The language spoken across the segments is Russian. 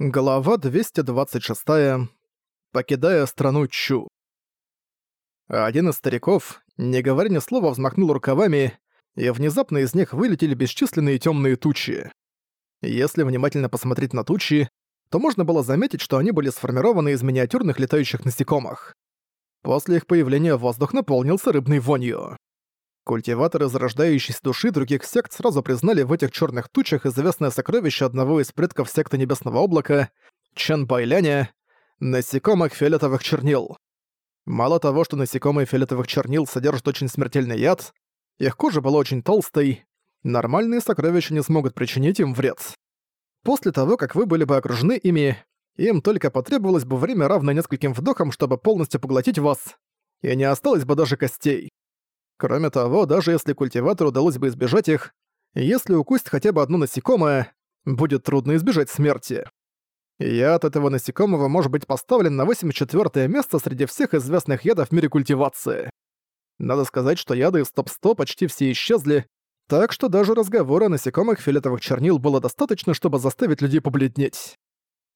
Глава 226. Покидая страну Чу. Один из стариков, не говоря ни слова, взмахнул рукавами, и внезапно из них вылетели бесчисленные темные тучи. Если внимательно посмотреть на тучи, то можно было заметить, что они были сформированы из миниатюрных летающих насекомых. После их появления воздух наполнился рыбной вонью. Культиваторы зарождающейся души других сект сразу признали в этих черных тучах известное сокровище одного из предков секты Небесного Облака, Чен Байляня, насекомых фиолетовых чернил. Мало того, что насекомые фиолетовых чернил содержат очень смертельный яд, их кожа была очень толстой, нормальные сокровища не смогут причинить им вред. После того, как вы были бы окружены ими, им только потребовалось бы время равное нескольким вдохам, чтобы полностью поглотить вас, и не осталось бы даже костей. Кроме того, даже если культиватору удалось бы избежать их, если укусить хотя бы одно насекомое, будет трудно избежать смерти. Яд этого насекомого может быть поставлен на 84 место среди всех известных ядов в мире культивации. Надо сказать, что яды из топ-100 почти все исчезли, так что даже разговора о насекомых фиолетовых чернил было достаточно, чтобы заставить людей побледнеть.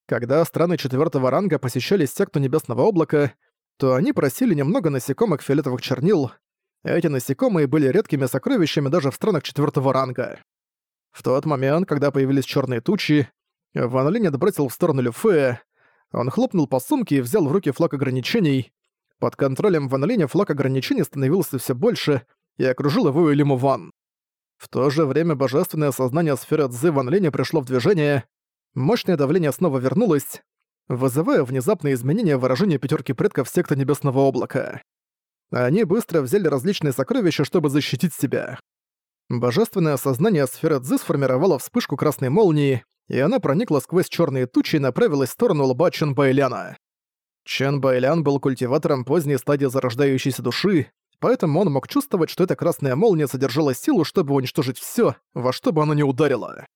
Когда страны четвертого ранга посещали секту Небесного Облака, то они просили немного насекомых фиолетовых чернил, эти насекомые были редкими сокровищами даже в странах четвертого ранга. В тот момент, когда появились черные тучи, Ван Линь отбросил в сторону Люфея, он хлопнул по сумке и взял в руки флаг ограничений. Под контролем Ван Линя флаг ограничений становился все больше и окружил его и Лиму Ван. В то же время божественное сознание сферы Цзы Ван Линя пришло в движение, мощное давление снова вернулось, вызывая внезапные изменения выражения пятерки предков секты Небесного Облака. Они быстро взяли различные сокровища, чтобы защитить себя. Божественное сознание сферы Цзы сформировало вспышку красной молнии, и она проникла сквозь черные тучи и направилась в сторону лба Чен Байляна. Чен Байлян был культиватором поздней стадии зарождающейся души, поэтому он мог чувствовать, что эта красная молния содержала силу, чтобы уничтожить все, во что бы оно ни ударило.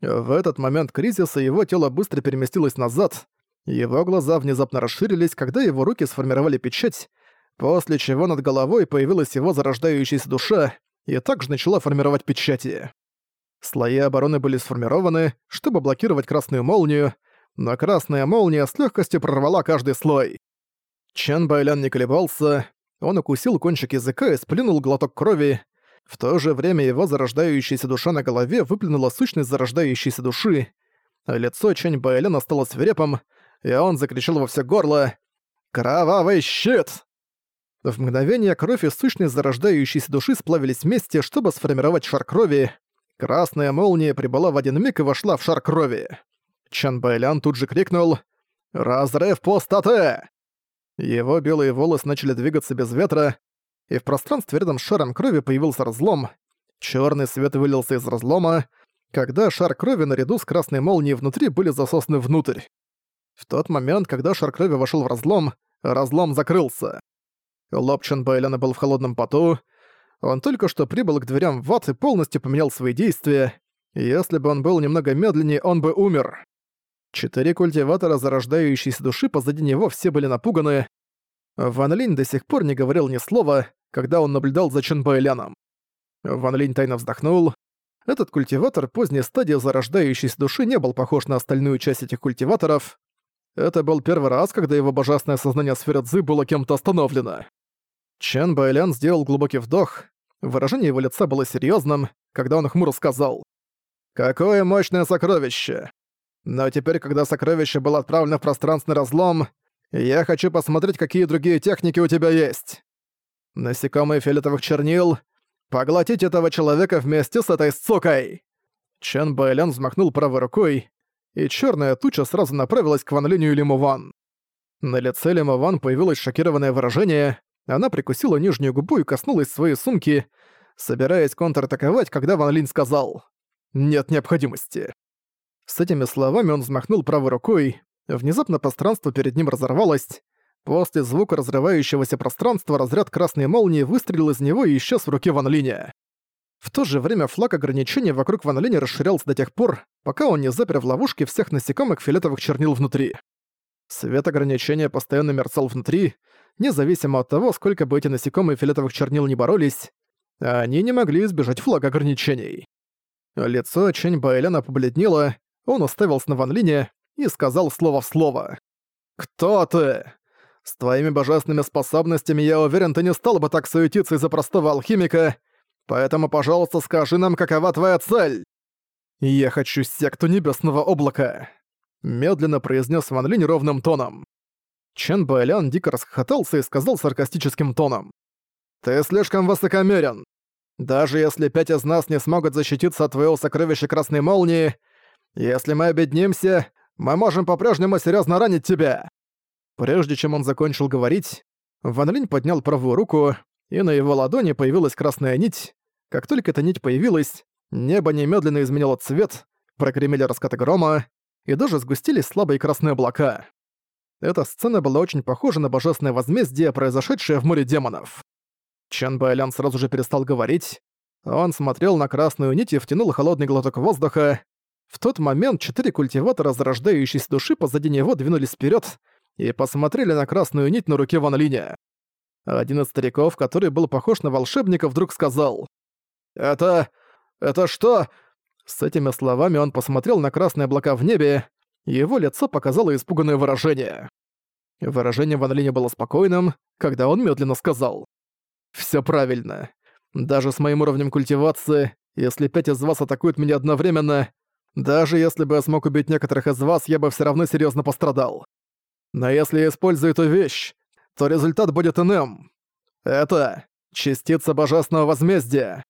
В этот момент кризиса его тело быстро переместилось назад, его глаза внезапно расширились, когда его руки сформировали печать, после чего над головой появилась его зарождающаяся душа и также начала формировать печати. Слои обороны были сформированы, чтобы блокировать красную молнию, но красная молния с легкостью прорвала каждый слой. Чен Байлян не колебался, он укусил кончик языка и сплюнул глоток крови. В то же время его зарождающаяся душа на голове выплюнула сущность зарождающейся души. Лицо Чен Байляна стало свирепым, и он закричал во все горло «Кровавый щит!» В мгновение кровь и сущность зарождающейся души сплавились вместе, чтобы сформировать шар крови. Красная молния прибыла в один миг и вошла в шар крови. Чан Байлян тут же крикнул «Разрыв пустоты!». Его белые волосы начали двигаться без ветра, и в пространстве рядом с шаром крови появился разлом. Черный свет вылился из разлома, когда шар крови наряду с красной молнией внутри были засосаны внутрь. В тот момент, когда шар крови вошел в разлом, разлом закрылся. Лоб Чан Байляна был в холодном поту. Он только что прибыл к дверям в ад и полностью поменял свои действия. Если бы он был немного медленнее, он бы умер. Четыре культиватора зарождающейся души позади него все были напуганы. Ван Линь до сих пор не говорил ни слова, когда он наблюдал за Чен Байляном. Ван Линь тайно вздохнул. Этот культиватор поздней стадии зарождающейся души не был похож на остальную часть этих культиваторов. Это был первый раз, когда его божественное сознание сферы Цзы было кем-то остановлено. Чен Байлян сделал глубокий вдох. Выражение его лица было серьезным, когда он хмуро сказал. «Какое мощное сокровище! Но теперь, когда сокровище было отправлено в пространственный разлом, я хочу посмотреть, какие другие техники у тебя есть. Насекомые фиолетовых чернил, поглотить этого человека вместе с этой сукой!» Чен Байлян взмахнул правой рукой, и черная туча сразу направилась к Ван Линю и Лиму Ван. На лице Лиму Ван появилось шокированное выражение, она прикусила нижнюю губу и коснулась своей сумки, собираясь контратаковать, когда Ван Линь сказал «Нет необходимости». С этими словами он взмахнул правой рукой, внезапно пространство перед ним разорвалось, после звука разрывающегося пространства разряд красной молнии выстрелил из него и исчез в руке Ван Линя. В то же время флаг ограничения вокруг Ван Линя расширялся до тех пор, пока он не запер в ловушке всех насекомых фиолетовых чернил внутри. Свет ограничения постоянно мерцал внутри, независимо от того, сколько бы эти насекомые фиолетовых чернил не боролись, они не могли избежать флага ограничений. Лицо Чэнь Байляна побледнело, он уставился на Ван Линя, и сказал слово в слово. «Кто ты? С твоими божественными способностями, я уверен, ты не стал бы так суетиться из-за простого алхимика, поэтому, пожалуйста, скажи нам, какова твоя цель?» «Я хочу секту Небесного Облака», — медленно произнес Ван Линь ровным тоном. Чен Бэлян дико расхохотался и сказал саркастическим тоном. «Ты слишком высокомерен. Даже если пять из нас не смогут защититься от твоего сокровища Красной Молнии, если мы объединимся, мы можем по-прежнему серьезно ранить тебя!» Прежде чем он закончил говорить, Ван Линь поднял правую руку, и на его ладони появилась красная нить. Как только эта нить появилась, небо немедленно изменило цвет, прогремели раскаты грома, и даже сгустились слабые красные облака. Эта сцена была очень похожа на божественное возмездие, произошедшее в море демонов. Чан Байлян сразу же перестал говорить. Он смотрел на красную нить и втянул холодный глоток воздуха. В тот момент четыре культиватора зарождающейся души позади него двинулись вперед и посмотрели на красную нить на руке Ван Линя. Один из стариков, который был похож на волшебника, вдруг сказал «Это... это что?» С этими словами он посмотрел на красные облака в небе, его лицо показало испуганное выражение. Выражение Ван Линя было спокойным, когда он медленно сказал Всё правильно. Даже с моим уровнем культивации, если пять из вас атакуют меня одновременно, даже если бы я смог убить некоторых из вас, я бы всё равно серьёзно пострадал. Но если я использую эту вещь, то результат будет иным. Это частица божественного возмездия.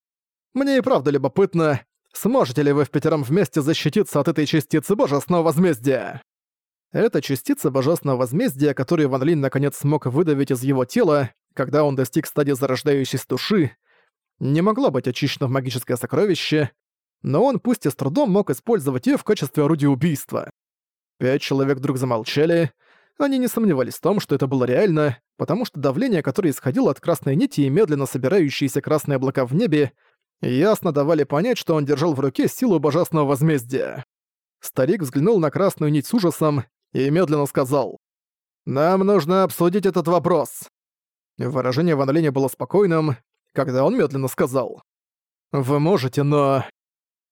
Мне и правда любопытно, сможете ли вы в пятером вместе защититься от этой частицы божественного возмездия. Эта частица божественного возмездия, которую Ван Линь наконец смог выдавить из его тела, когда он достиг стадии зарождающейся души, не могла быть очищена в магическое сокровище, но он пусть и с трудом мог использовать ее в качестве орудия убийства. Пять человек вдруг замолчали, они не сомневались в том, что это было реально, потому что давление, которое исходило от красной нити и медленно собирающиеся красные облака в небе, ясно давали понять, что он держал в руке силу божественного возмездия. Старик взглянул на красную нить с ужасом и медленно сказал, «Нам нужно обсудить этот вопрос». Выражение Ван Линя было спокойным, когда он медленно сказал. «Вы можете, но...»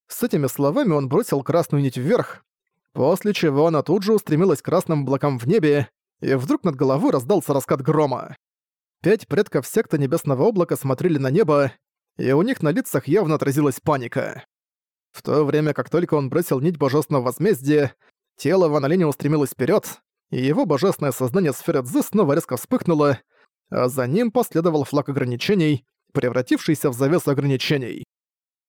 С этими словами он бросил красную нить вверх, после чего она тут же устремилась к красным облакам в небе, и вдруг над головой раздался раскат грома. Пять предков секты Небесного Облака смотрели на небо, и у них на лицах явно отразилась паника. В то время как только он бросил нить Божественного Возмездия, тело Ван Линя устремилось вперед, и его божественное сознание сферы Цзы снова резко вспыхнуло, а за ним последовал флаг ограничений, превратившийся в завесу ограничений.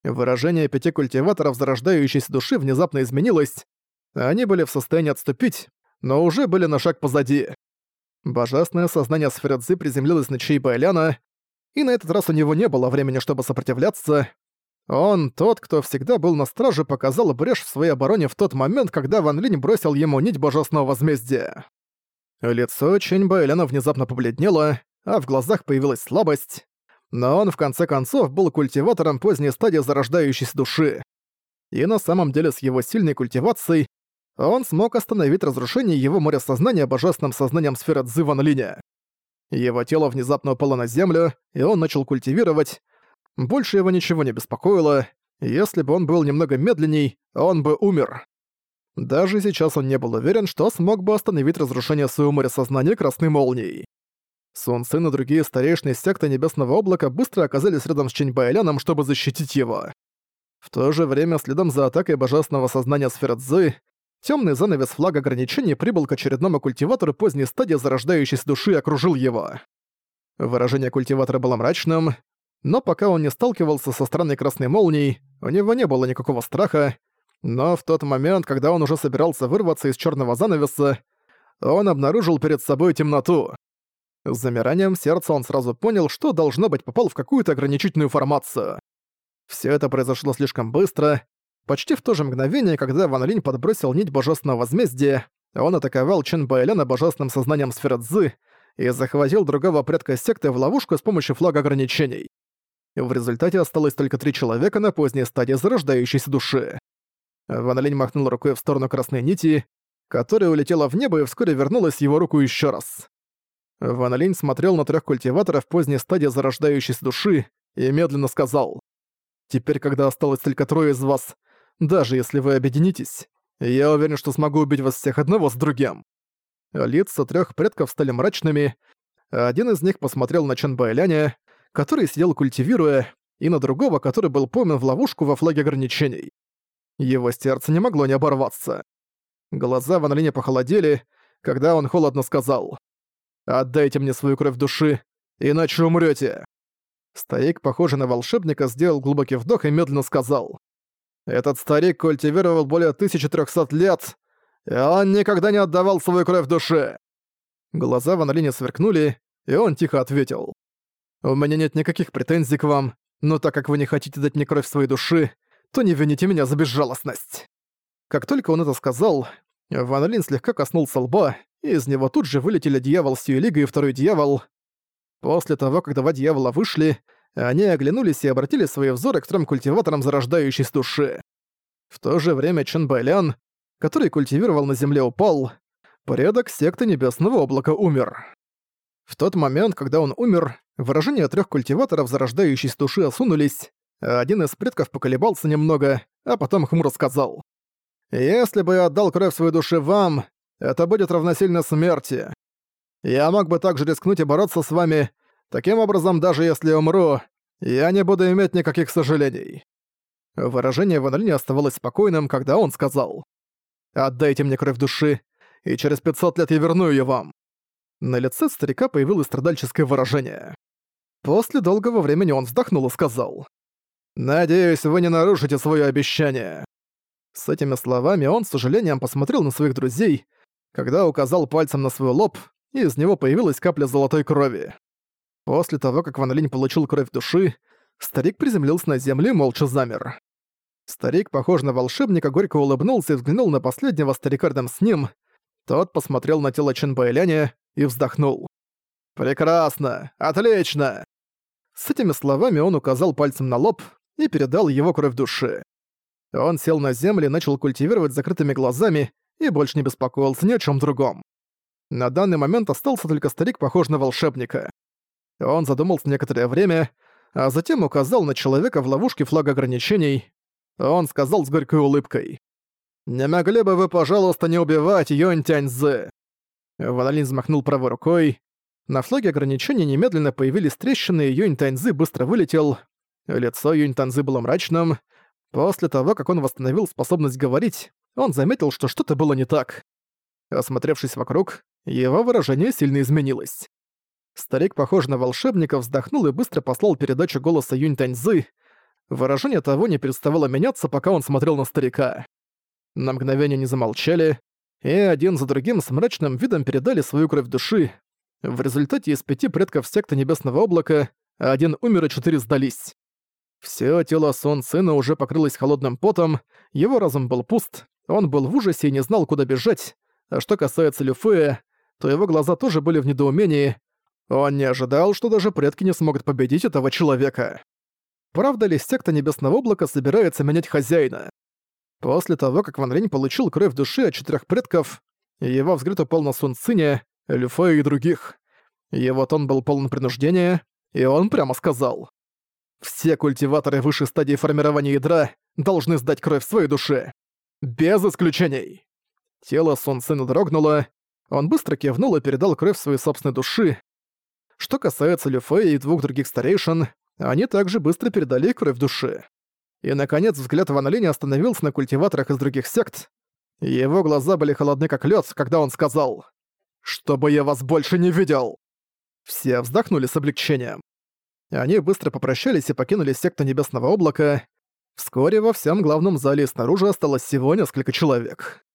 Выражение пяти культиваторов зарождающейся души внезапно изменилось, они были в состоянии отступить, но уже были на шаг позади. Божественное сознание Сферадзы приземлилось на Чей Байляна, и на этот раз у него не было времени, чтобы сопротивляться. Он, тот, кто всегда был на страже, показал брешь в своей обороне в тот момент, когда Ван Линь бросил ему нить божественного возмездия. Лицо Чэнь Байляна внезапно побледнело, а в глазах появилась слабость. Но он, в конце концов, был культиватором поздней стадии зарождающейся души. И на самом деле с его сильной культивацией он смог остановить разрушение его моря сознания божественным сознанием сферы Цзы Ван Линя. Его тело внезапно упало на землю, и он начал культивировать. Больше его ничего не беспокоило. Если бы он был немного медленней, он бы умер. Даже сейчас он не был уверен, что смог бы остановить разрушение своего моря сознания красной молнией. Сун Цин и другие старейшины секты Небесного Облака быстро оказались рядом с Чэнь Байляном, чтобы защитить его. В то же время, следом за атакой божественного сознания сферы Цзы, темный занавес флага ограничений прибыл к очередному культиватору поздней стадии зарождающейся души и окружил его. Выражение культиватора было мрачным, но пока он не сталкивался со странной красной молнией, у него не было никакого страха, но в тот момент, когда он уже собирался вырваться из черного занавеса, он обнаружил перед собой темноту. С замиранием сердца он сразу понял, что, должно быть, попал в какую-то ограничительную формацию. Все это произошло слишком быстро. Почти в то же мгновение, когда Ван Линь подбросил нить божественного возмездия, он атаковал Чен Байляна божественным сознанием сферы Цзы и захватил другого предка секты в ловушку с помощью флага ограничений. В результате осталось только три человека на поздней стадии зарождающейся души. Ван Линь махнул рукой в сторону красной нити, которая улетела в небо и вскоре вернулась в его руку еще раз. Ван Линь смотрел на трех культиваторов поздней стадии зарождающейся души и медленно сказал. «Теперь, когда осталось только трое из вас, даже если вы объединитесь, Я уверен, что смогу убить вас всех одного с другим». Лица трех предков стали мрачными, один из них посмотрел на Чан Байляня, который сидел культивируя, и на другого, который был пойман в ловушку во флаге ограничений. Его сердце не могло не оборваться. Глаза Ван Линя похолодели, когда он холодно сказал «Отдайте мне свою кровь души, иначе умрете. Старик, похожий на волшебника, сделал глубокий вдох и медленно сказал «Этот старик культивировал более 1300 лет, и он никогда не отдавал свою кровь души». Глаза Ван Линя сверкнули, и он тихо ответил «У меня нет никаких претензий к вам, но так как вы не хотите дать мне кровь своей души, то не вините меня за безжалостность». Как только он это сказал, Ван Лин слегка коснулся лба, и из него тут же вылетели дьявол с Юэлига и второй дьявол. После того, как два дьявола вышли, они оглянулись и обратили свои взоры к трем культиваторам зарождающейся души. В то же время Чен Байлян, который культивировал на земле, упал. Порядок секты Небесного Облака умер. В тот момент, когда он умер, выражения трех культиваторов зарождающейся души осунулись, а один из предков поколебался немного, а потом хмуро сказал. «Если бы я отдал кровь своей душе вам, это будет равносильно смерти. Я мог бы также рискнуть и бороться с вами. Таким образом, даже если умру, я не буду иметь никаких сожалений». Выражение Ван Линь оставалось спокойным, когда он сказал. «Отдайте мне кровь души, и через 500 лет я верну ее вам». На лице старика появилось страдальческое выражение. После долгого времени он вздохнул и сказал. «Надеюсь, вы не нарушите свое обещание». С этими словами он с сожалением посмотрел на своих друзей, когда указал пальцем на свой лоб, и из него появилась капля золотой крови. После того, как Ван Линь получил кровь души, старик приземлился на землю и молча замер. Старик, похож на волшебника, горько улыбнулся и взглянул на последнего старика рядом с ним. Тот посмотрел на тело Чен Байляня и вздохнул. «Прекрасно! Отлично!» С этими словами он указал пальцем на лоб и передал его кровь души. Он сел на землю и начал культивировать закрытыми глазами и больше не беспокоился ни о чем другом. На данный момент остался только старик, похож на волшебника. Он задумался некоторое время, а затем указал на человека в ловушке флага ограничений. Он сказал с горькой улыбкой. «Не могли бы вы, пожалуйста, не убивать Юнь Тяньзы?» Ванолин взмахнул правой рукой. На флаге ограничений немедленно появились трещины, и Юнь Таньзы быстро вылетел. Лицо Юнь Таньзы было мрачным, После того, как он восстановил способность говорить, он заметил, что что-то было не так. Осмотревшись вокруг, его выражение сильно изменилось. Старик, похож на волшебника, вздохнул и быстро послал передачу голоса Юнь Таньзы. Выражение того не переставало меняться, пока он смотрел на старика. На мгновение не замолчали, и один за другим с мрачным видом передали свою кровь души. В результате из пяти предков секты Небесного Облака один умер и четыре сдались. Всё тело Сон Сына уже покрылось холодным потом, его разум был пуст, он был в ужасе и не знал, куда бежать. А что касается Люфея, то его глаза тоже были в недоумении. Он не ожидал, что даже предки не смогут победить этого человека. Правда ли секта Небесного Облака собирается менять хозяина? После того, как Ван Линь получил кровь души от четырех предков, его взгляд упал на Сун Циня, Люфея и других. Его тон был полон принуждения, и он прямо сказал. Все культиваторы высшей стадии формирования ядра должны сдать кровь своей душе. Без исключений. Тело Сун Цина дрогнуло, он быстро кивнул и передал кровь своей собственной души. Что касается Люфея и двух других старейшин, они также быстро передали кровь души. И, наконец, взгляд Ван Линя остановился на культиваторах из других сект. Его глаза были холодны как лед, когда он сказал «Чтобы я вас больше не видел!» Все вздохнули с облегчением. Они быстро попрощались и покинули секту Небесного Облака. Вскоре во всем главном зале снаружи осталось всего несколько человек.